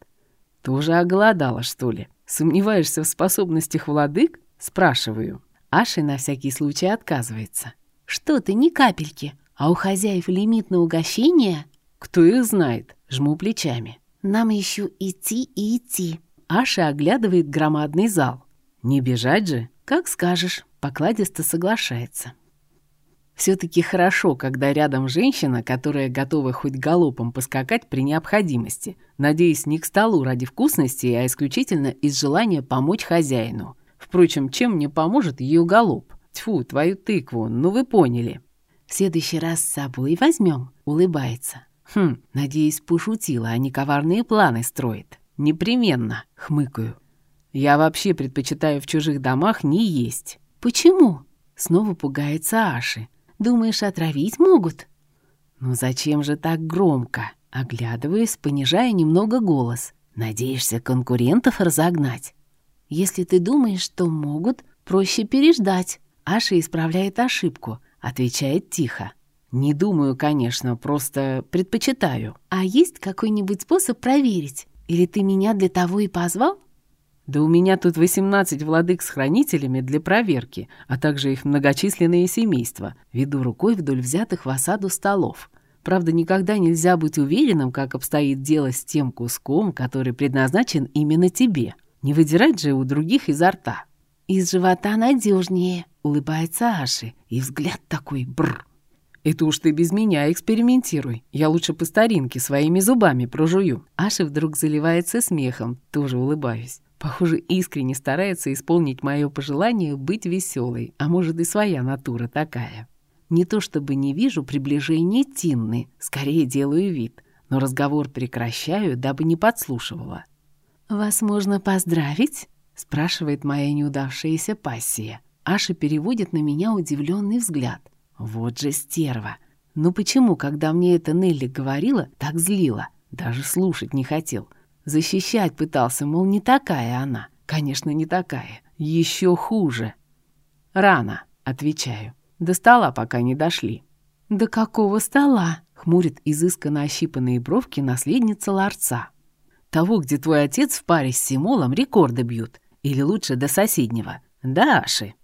Тоже оголодала, что ли? Сомневаешься в способностях владык? Спрашиваю. Аши на всякий случай отказывается. Что ты, ни капельки. А у хозяев лимит на угощение? Кто их знает? Жму плечами. Нам еще идти и идти. Аша оглядывает громадный зал. Не бежать же? Как скажешь. Покладисто соглашается. Все-таки хорошо, когда рядом женщина, которая готова хоть галопом поскакать при необходимости, надеясь не к столу ради вкусности, а исключительно из желания помочь хозяину. Впрочем, чем мне поможет ее галоп? Тьфу, твою тыкву, ну вы поняли. В следующий раз с собой возьмем, улыбается. Хм, надеюсь, пошутила, а не коварные планы строит. Непременно, хмыкаю. Я вообще предпочитаю в чужих домах не есть. Почему? Снова пугается Аши. Думаешь, отравить могут?» «Ну зачем же так громко?» Оглядываясь, понижая немного голос. «Надеешься конкурентов разогнать?» «Если ты думаешь, что могут, проще переждать». Аша исправляет ошибку, отвечает тихо. «Не думаю, конечно, просто предпочитаю». «А есть какой-нибудь способ проверить? Или ты меня для того и позвал?» Да у меня тут 18 владык с хранителями для проверки, а также их многочисленные семейства. Веду рукой вдоль взятых в осаду столов. Правда, никогда нельзя быть уверенным, как обстоит дело с тем куском, который предназначен именно тебе. Не выдирать же у других изо рта. «Из живота надежнее», — улыбается Аши, и взгляд такой бр. «Это уж ты без меня экспериментируй. Я лучше по старинке своими зубами прожую». Аши вдруг заливается смехом, тоже улыбаюсь. Похоже, искренне старается исполнить мое пожелание быть веселой, а может и своя натура такая. Не то чтобы не вижу приближения Тинны, скорее делаю вид, но разговор прекращаю, дабы не подслушивала. «Вас можно поздравить?» — спрашивает моя неудавшаяся пассия. Аша переводит на меня удивленный взгляд. «Вот же стерва! Ну почему, когда мне это Нелли говорила, так злила? Даже слушать не хотел». Защищать пытался, мол, не такая она. Конечно, не такая. Еще хуже. Рано, отвечаю. До стола пока не дошли. До какого стола? Хмурит изысканно ощипанные бровки наследница ларца. Того, где твой отец в паре с Симолом рекорды бьют. Или лучше до соседнего. Да, Аши.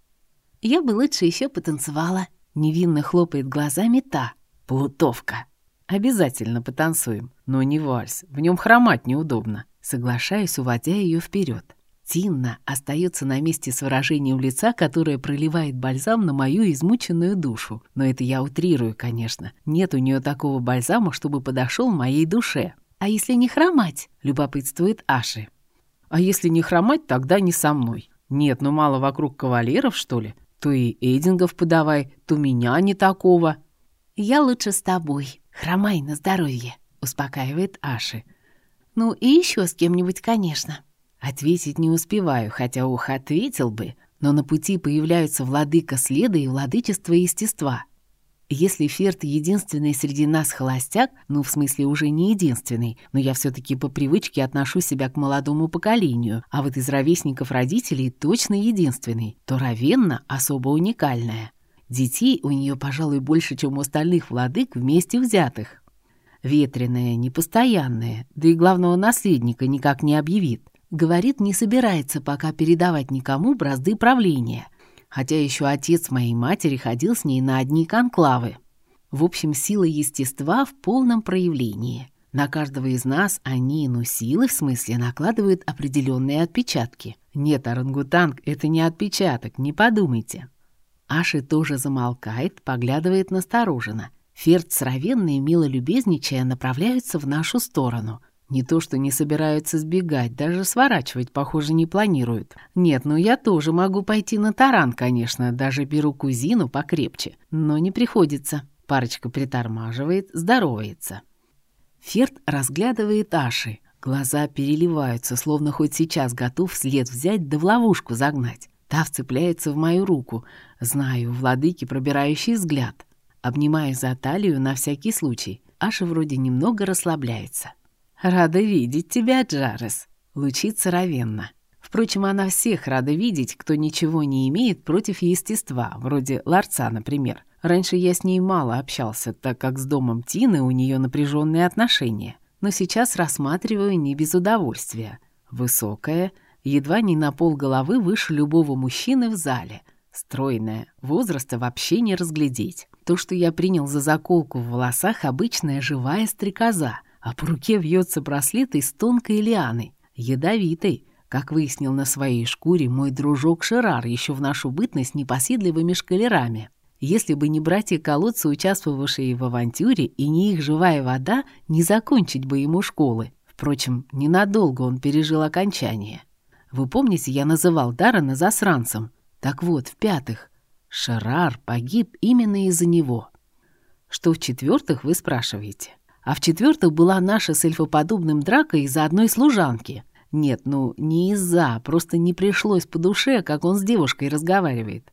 Я бы лучше еще потанцевала. Невинно хлопает глазами та. Плутовка. Обязательно потанцуем, но не вальс, в нем хромать неудобно. Соглашаюсь, уводя ее вперед. Тинна остается на месте с выражением лица, которое проливает бальзам на мою измученную душу. Но это я утрирую, конечно. Нет у нее такого бальзама, чтобы подошел моей душе. «А если не хромать?» — любопытствует Аши. «А если не хромать, тогда не со мной. Нет, ну мало вокруг кавалеров, что ли? То и Эдингов подавай, то меня не такого». «Я лучше с тобой», «Хромай на здоровье», — успокаивает Аши. «Ну и еще с кем-нибудь, конечно». Ответить не успеваю, хотя ух, ответил бы, но на пути появляются владыка следа и владычество естества. Если Ферт единственный среди нас холостяк, ну, в смысле, уже не единственный, но я все таки по привычке отношу себя к молодому поколению, а вот из ровесников родителей точно единственный, то Равенна особо уникальная. Детей у нее, пожалуй, больше, чем у остальных владык вместе взятых. Ветреная, непостоянная, да и главного наследника никак не объявит. Говорит, не собирается пока передавать никому бразды правления. Хотя еще отец моей матери ходил с ней на одни конклавы. В общем, сила естества в полном проявлении. На каждого из нас они, ну, силы в смысле, накладывают определенные отпечатки. Нет, орангутанг — это не отпечаток, не подумайте. Аши тоже замолкает, поглядывает настороженно. Ферд с Равенной, мило любезничая, направляются в нашу сторону. Не то что не собираются сбегать, даже сворачивать, похоже, не планируют. Нет, ну я тоже могу пойти на таран, конечно, даже беру кузину покрепче. Но не приходится. Парочка притормаживает, здоровается. Ферд разглядывает Аши. Глаза переливаются, словно хоть сейчас готов след взять да в ловушку загнать. Та вцепляется в мою руку. Знаю, владыки пробирающий взгляд. Обнимаю за талию на всякий случай. Аша вроде немного расслабляется. «Рада видеть тебя, Джарес», — лучится равенно. Впрочем, она всех рада видеть, кто ничего не имеет против естества, вроде ларца, например. Раньше я с ней мало общался, так как с домом Тины у нее напряженные отношения. Но сейчас рассматриваю не без удовольствия. Высокая, едва не на пол головы выше любого мужчины в зале. Стройная, возраста вообще не разглядеть. То, что я принял за заколку в волосах, обычная живая стрекоза, а по руке вьется браслет из тонкой лианы, ядовитой, как выяснил на своей шкуре мой дружок Шерар еще в нашу бытность непоседливыми шкалерами. Если бы не братья-колодцы, участвовавшие в авантюре, и не их живая вода, не закончить бы ему школы. Впрочем, ненадолго он пережил окончание. Вы помните, я называл Даррена засранцем? Так вот, в-пятых, Шерар погиб именно из-за него. Что в-четвертых, вы спрашиваете? А в-четвертых была наша с эльфоподобным драка из-за одной служанки. Нет, ну, не из-за, просто не пришлось по душе, как он с девушкой разговаривает.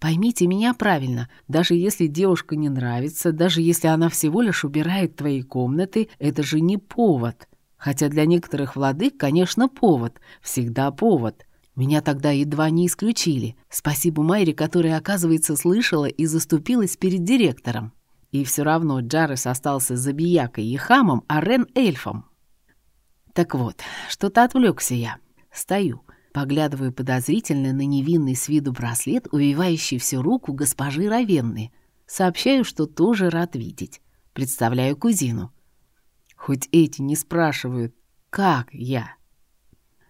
Поймите меня правильно, даже если девушка не нравится, даже если она всего лишь убирает твои комнаты, это же не повод. Хотя для некоторых владык, конечно, повод, всегда повод. Меня тогда едва не исключили. Спасибо Майре, которая, оказывается, слышала и заступилась перед директором. И все равно Джарес остался забиякой и хамом, а Рен — эльфом. Так вот, что-то отвлекся я. Стою, Поглядываю подозрительно на невинный с виду браслет, увивающий всю руку госпожи Равенны. Сообщаю, что тоже рад видеть. Представляю кузину. Хоть эти не спрашивают, как я.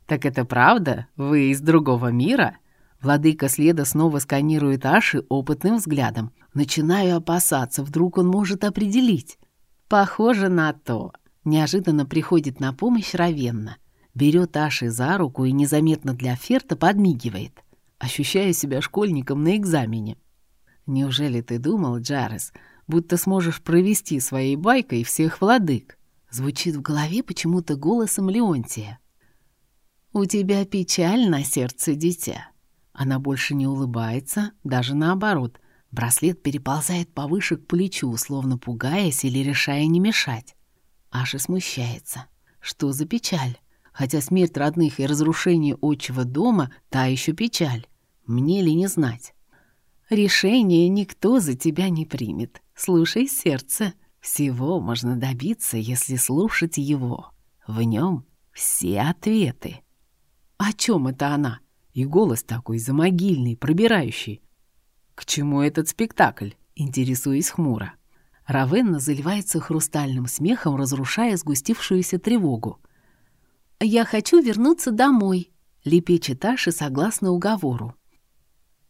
«Так это правда? Вы из другого мира?» Владыка следа снова сканирует Аши опытным взглядом. Начинаю опасаться, вдруг он может определить. «Похоже на то». Неожиданно приходит на помощь Равенна берет Аши за руку и незаметно для Ферта подмигивает. Ощущаю себя школьником на экзамене. «Неужели ты думал, Джарес, будто сможешь провести своей байкой всех владык?» Звучит в голове почему-то голосом Леонтия. «У тебя печаль на сердце, дитя». Она больше не улыбается, даже наоборот. Браслет переползает повыше к плечу, словно пугаясь или решая не мешать. Аша смущается. Что за печаль? хотя смерть родных и разрушение отчего дома — та еще печаль. Мне ли не знать? Решение никто за тебя не примет. Слушай сердце. Всего можно добиться, если слушать его. В нем все ответы. О чем это она? И голос такой замогильный, пробирающий. К чему этот спектакль? Интересуюсь хмуро. Равенна заливается хрустальным смехом, разрушая сгустившуюся тревогу. «Я хочу вернуться домой», — лепечет Аша согласно уговору.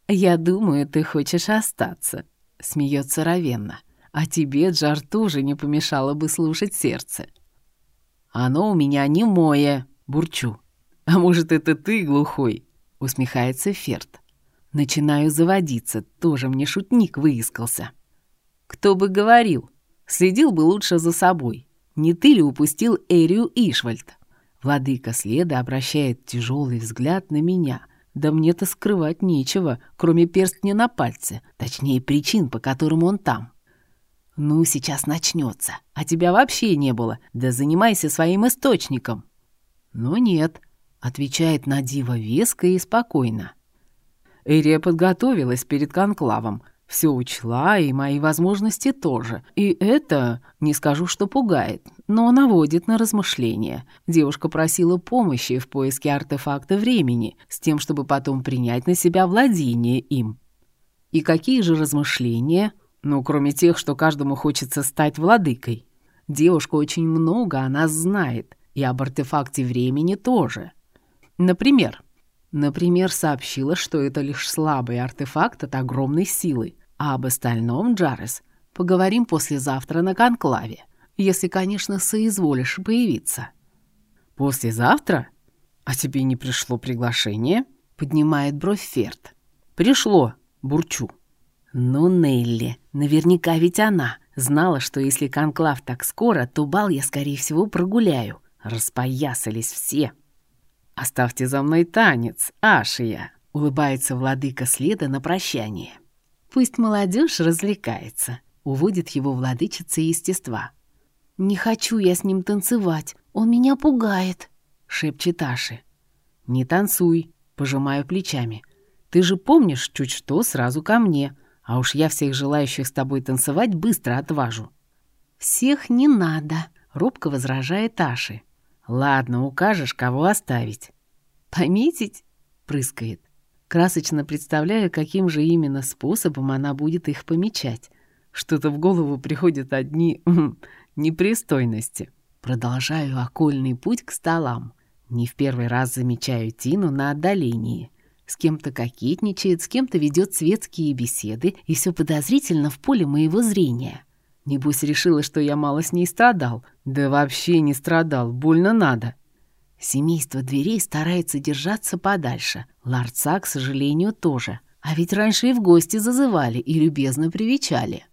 «Я думаю, ты хочешь остаться», — смеется Равенна. «А тебе, Джар, тоже не помешало бы слушать сердце». «Оно у меня не мое», — бурчу. «А может, это ты глухой?» — усмехается Ферд. Начинаю заводиться, тоже мне шутник выискался. «Кто бы говорил, следил бы лучше за собой. Не ты ли упустил Эрию Ишвальд?» Владыка следа обращает тяжелый взгляд на меня. Да мне-то скрывать нечего, кроме перстня на пальце, точнее причин, по которым он там. Ну, сейчас начнется, а тебя вообще не было, да занимайся своим источником. Но нет, отвечает Надива веско и спокойно. Эрия подготовилась перед конклавом, все учла, и мои возможности тоже. И это, не скажу, что пугает, но наводит на размышления. Девушка просила помощи в поиске артефакта времени, с тем, чтобы потом принять на себя владение им. И какие же размышления? Ну, кроме тех, что каждому хочется стать владыкой. Девушка очень много о нас знает, и об артефакте времени тоже. Например, Например, сообщила, что это лишь слабый артефакт от огромной силы, а об остальном, Джарес, поговорим послезавтра на конклаве, если, конечно, соизволишь появиться». «Послезавтра? А тебе не пришло приглашение?» — поднимает бровь Ферд. «Пришло», — бурчу. «Ну, Нелли, наверняка ведь она знала, что если конклав так скоро, то бал я, скорее всего, прогуляю. Распоясались все». «Оставьте за мной танец, Ашия», — улыбается владыка следа на прощание. Пусть молодежь развлекается, уводит его владычица естества. «Не хочу я с ним танцевать, он меня пугает», — шепчет Аши. «Не танцуй», — пожимаю плечами. «Ты же помнишь, чуть что сразу ко мне, а уж я всех желающих с тобой танцевать быстро отважу». «Всех не надо», — робко возражает Аши. «Ладно, укажешь, кого оставить». «Пометить?» — прыскает. Красочно представляю, каким же именно способом она будет их помечать. Что-то в голову приходят одни непристойности. Продолжаю окольный путь к столам. Не в первый раз замечаю Тину на отдалении. С кем-то кокетничает, с кем-то ведет светские беседы, и все подозрительно в поле моего зрения. Небось решила, что я мало с ней страдал. Да вообще не страдал, больно надо. Семейство дверей старается держаться подальше. Ларца, к сожалению, тоже. А ведь раньше и в гости зазывали и любезно привечали.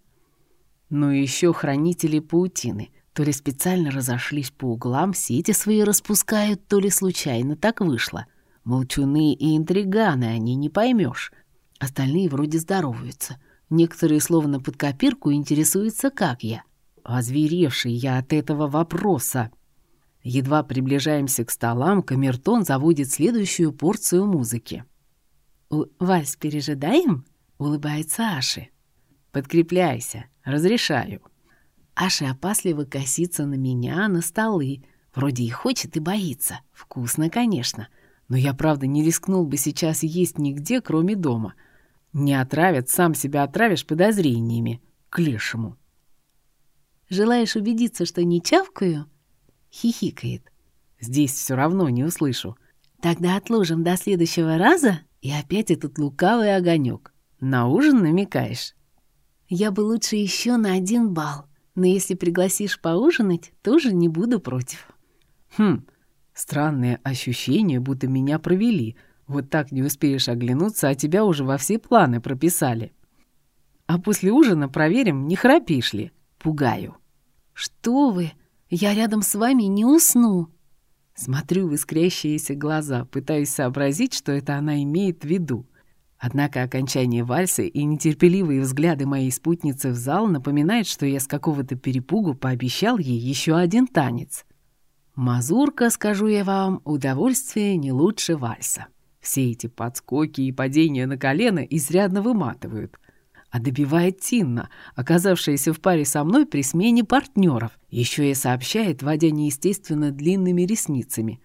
Ну и еще хранители паутины. То ли специально разошлись по углам, сети свои распускают, то ли случайно так вышло. Молчуны и интриганы они, не поймешь. Остальные вроде здороваются. Некоторые словно под копирку интересуются, как я. Озверевший я от этого вопроса. Едва приближаемся к столам, камертон заводит следующую порцию музыки. «Вальс пережидаем?» — улыбается Аши. «Подкрепляйся, разрешаю». Аши опасливо косится на меня, на столы. Вроде и хочет, и боится. Вкусно, конечно. Но я, правда, не рискнул бы сейчас есть нигде, кроме дома. Не отравят, сам себя отравишь подозрениями. К лешему. «Желаешь убедиться, что не чавкаю?» хихикает. Здесь все равно не услышу. Тогда отложим до следующего раза, и опять этот лукавый огонек. На ужин намекаешь? Я бы лучше еще на один бал, но если пригласишь поужинать, тоже не буду против. Хм, странное ощущение, будто меня провели. Вот так не успеешь оглянуться, а тебя уже во все планы прописали. А после ужина проверим, не храпишь ли. Пугаю. Что вы? Я рядом с вами не усну». Смотрю в искрящиеся глаза, пытаюсь сообразить, что это она имеет в виду. Однако окончание вальса и нетерпеливые взгляды моей спутницы в зал напоминают, что я с какого-то перепугу пообещал ей еще один танец. Мазурка, скажу я вам, удовольствие не лучше вальса. Все эти подскоки и падения на колено изрядно выматывают а добивает Тинна, оказавшаяся в паре со мной при смене партнеров. Еще и сообщает, водя неестественно длинными ресницами.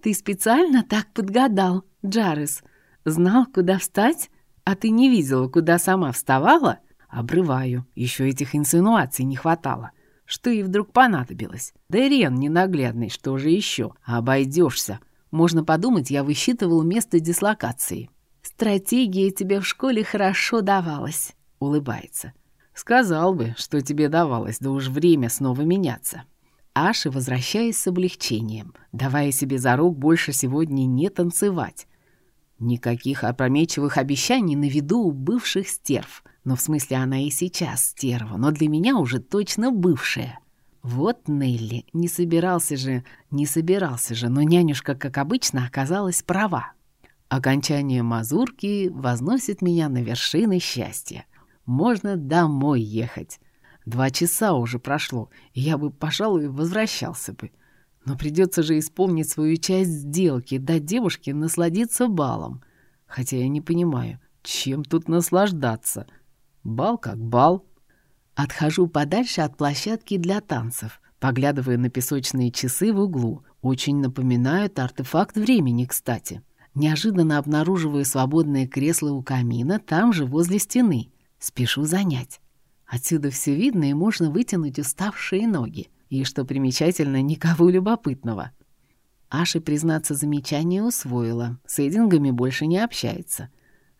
«Ты специально так подгадал, Джарес? Знал, куда встать? А ты не видела, куда сама вставала?» Обрываю. Еще этих инсинуаций не хватало. Что и вдруг понадобилось. Да и Рен ненаглядный, что же еще? Обойдешься. Можно подумать, я высчитывал место дислокации. «Стратегия тебе в школе хорошо давалась» улыбается. «Сказал бы, что тебе давалось, да уж время снова меняться». Аши, возвращаясь с облегчением, давая себе за рук больше сегодня не танцевать. Никаких опрометчивых обещаний на виду у бывших стерв. Но в смысле она и сейчас стерва, но для меня уже точно бывшая. Вот Нелли, не собирался же, не собирался же, но нянюшка, как обычно, оказалась права. Окончание мазурки возносит меня на вершины счастья. Можно домой ехать. Два часа уже прошло, и я бы, пожалуй, возвращался бы. Но придется же исполнить свою часть сделки, дать девушке насладиться балом. Хотя я не понимаю, чем тут наслаждаться. Бал как бал. Отхожу подальше от площадки для танцев, поглядывая на песочные часы в углу. Очень напоминают артефакт времени, кстати. Неожиданно обнаруживаю свободное кресло у камина, там же, возле стены. Спешу занять. Отсюда все видно, и можно вытянуть уставшие ноги. И, что примечательно, никого любопытного. Аши, признаться, замечание усвоила. С Эдингами больше не общается.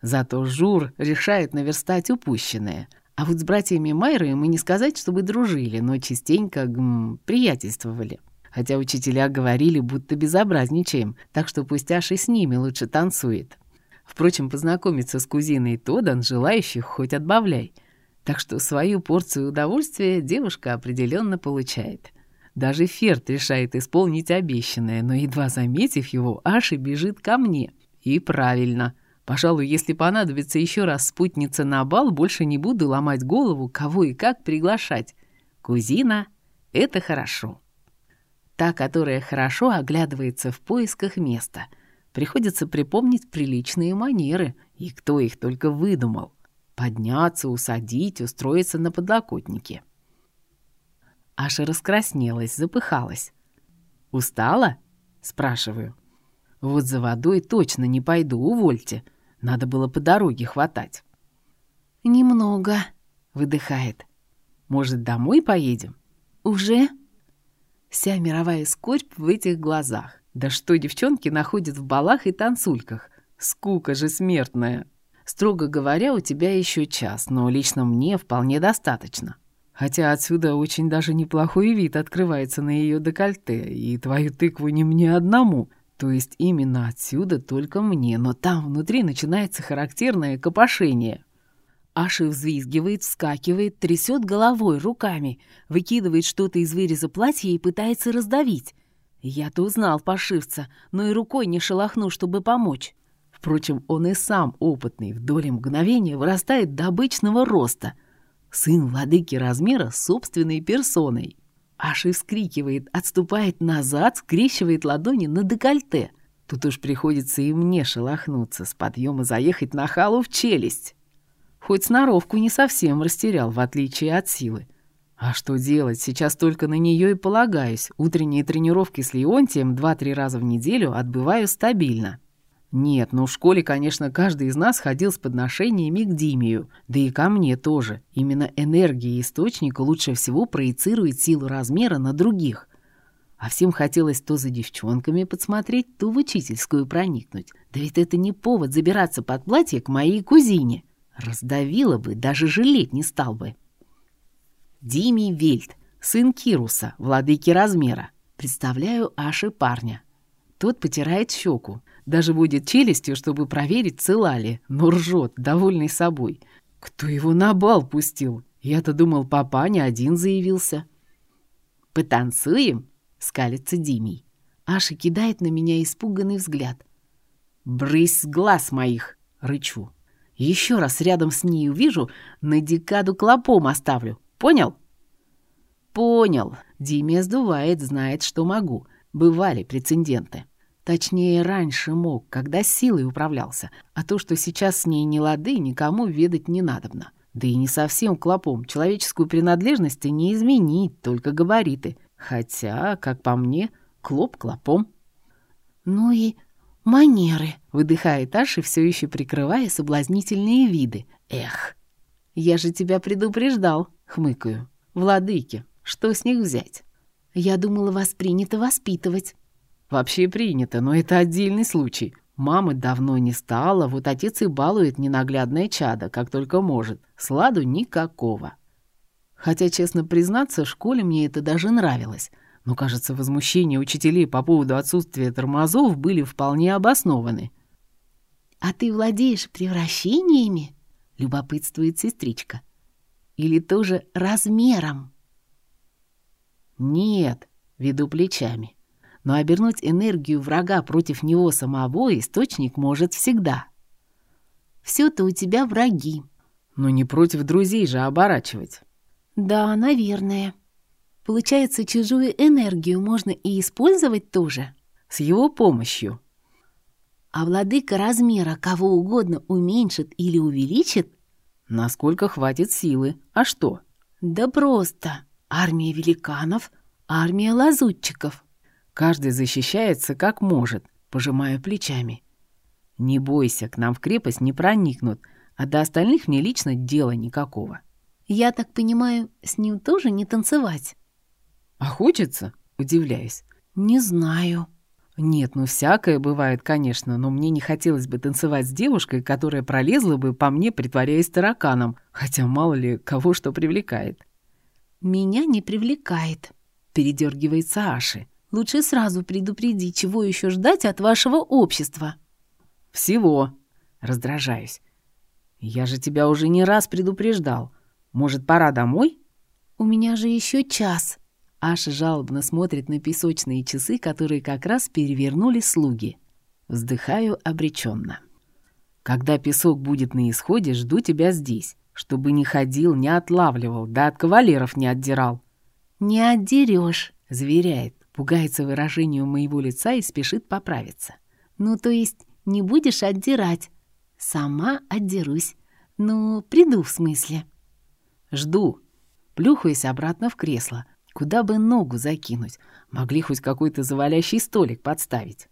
Зато Жур решает наверстать упущенное. А вот с братьями Майрой мы не сказать, чтобы дружили, но частенько гм, приятельствовали. Хотя учителя говорили, будто безобразничаем, так что пусть Аши с ними лучше танцует. Впрочем, познакомиться с кузиной Тодан желающих хоть отбавляй. Так что свою порцию удовольствия девушка определенно получает. Даже Ферд решает исполнить обещанное, но, едва заметив его, Аши бежит ко мне. И правильно. Пожалуй, если понадобится еще раз спутница на бал, больше не буду ломать голову, кого и как приглашать. Кузина — это хорошо. Та, которая хорошо оглядывается в поисках места — Приходится припомнить приличные манеры, и кто их только выдумал. Подняться, усадить, устроиться на подлокотнике. Аша раскраснелась, запыхалась. «Устала?» — спрашиваю. Вот за водой точно не пойду, увольте. Надо было по дороге хватать. «Немного», — выдыхает. «Может, домой поедем?» «Уже?» Вся мировая скорбь в этих глазах. Да что девчонки находят в балах и танцульках? Скука же смертная. Строго говоря, у тебя еще час, но лично мне вполне достаточно. Хотя отсюда очень даже неплохой вид открывается на ее декольте, и твою тыкву не мне одному. То есть именно отсюда только мне, но там внутри начинается характерное копошение. Аши взвизгивает, вскакивает, трясет головой, руками, выкидывает что-то из выреза платья и пытается раздавить. Я-то узнал пошивца, но и рукой не шелохну, чтобы помочь. Впрочем, он и сам опытный, в доле мгновения вырастает до обычного роста. Сын владыки размера собственной персоной. Аши вскрикивает, отступает назад, скрещивает ладони на декольте. Тут уж приходится и мне шелохнуться, с подъема заехать на халу в челюсть. Хоть сноровку не совсем растерял, в отличие от силы. А что делать? Сейчас только на нее и полагаюсь. Утренние тренировки с Леонтием два-три раза в неделю отбываю стабильно. Нет, ну в школе, конечно, каждый из нас ходил с подношениями к Димию, да и ко мне тоже. Именно энергия источника лучше всего проецирует силу размера на других. А всем хотелось то за девчонками подсмотреть, то в учительскую проникнуть. Да ведь это не повод забираться под платье к моей кузине. Раздавила бы, даже жалеть не стал бы. Дими Вельт, сын Кируса, владыки размера. Представляю Аши парня. Тот потирает щеку. Даже будет челюстью, чтобы проверить, цела ли, но ржет, довольный собой. Кто его на бал пустил? Я-то думал, папа не один заявился. «Потанцуем?» — скалится Димий. Аша кидает на меня испуганный взгляд. «Брысь с глаз моих!» — рычу. «Еще раз рядом с ней увижу, на декаду клопом оставлю. Понял?» «Понял». Диме сдувает, знает, что могу. Бывали прецеденты. Точнее, раньше мог, когда силой управлялся, а то, что сейчас с ней не лады, никому ведать не надобно. Да и не совсем клопом, человеческую принадлежность не изменить, только габариты. Хотя, как по мне, клоп клопом. «Ну и манеры», — выдыхает Аша, все еще прикрывая соблазнительные виды. «Эх, я же тебя предупреждал», — хмыкаю. «Владыки, что с них взять?» «Я думала, вас принято воспитывать». Вообще принято, но это отдельный случай. Мамы давно не стало, вот отец и балует ненаглядное чадо, как только может. Сладу никакого. Хотя, честно признаться, в школе мне это даже нравилось. Но, кажется, возмущения учителей по поводу отсутствия тормозов были вполне обоснованы. «А ты владеешь превращениями?» — любопытствует сестричка. «Или тоже размером?» «Нет», — веду плечами но обернуть энергию врага против него самого источник может всегда. «Все-то у тебя враги». «Но не против друзей же оборачивать». «Да, наверное. Получается, чужую энергию можно и использовать тоже?» «С его помощью». «А владыка размера кого угодно уменьшит или увеличит?» «Насколько хватит силы. А что?» «Да просто. Армия великанов, армия лазутчиков». Каждый защищается как может, пожимая плечами. Не бойся, к нам в крепость не проникнут, а до остальных мне лично дела никакого. Я так понимаю, с ним тоже не танцевать? А хочется? Удивляюсь. Не знаю. Нет, ну всякое бывает, конечно, но мне не хотелось бы танцевать с девушкой, которая пролезла бы по мне, притворяясь тараканом, хотя мало ли кого что привлекает. Меня не привлекает, передергивается Аши. Лучше сразу предупреди, чего еще ждать от вашего общества». «Всего», — раздражаюсь. «Я же тебя уже не раз предупреждал. Может, пора домой?» «У меня же еще час». Аша жалобно смотрит на песочные часы, которые как раз перевернули слуги. Вздыхаю обреченно. «Когда песок будет на исходе, жду тебя здесь, чтобы не ходил, не отлавливал, да от кавалеров не отдирал». «Не отдерешь», — заверяет пугается выражению моего лица и спешит поправиться. «Ну, то есть не будешь отдирать?» «Сама отдерусь. Ну, приду в смысле». «Жду». Плюхаюсь обратно в кресло. Куда бы ногу закинуть? Могли хоть какой-то завалящий столик подставить.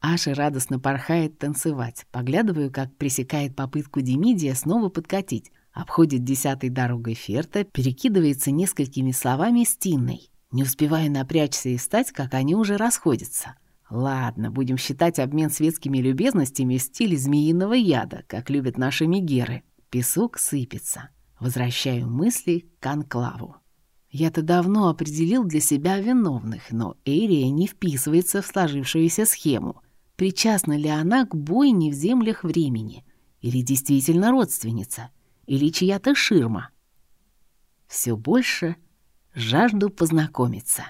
Аша радостно порхает танцевать. Поглядываю, как пресекает попытку Демидия снова подкатить. Обходит десятой дорогой Ферта, перекидывается несколькими словами с Тинной. Не успеваю напрячься и встать, как они уже расходятся. Ладно, будем считать обмен светскими любезностями в стиле змеиного яда, как любят наши мигеры. Песок сыпется. Возвращаю мысли к анклаву. Я-то давно определил для себя виновных, но Эрия не вписывается в сложившуюся схему. Причастна ли она к бойне в землях времени? Или действительно родственница? Или чья-то ширма? Все больше жажду познакомиться.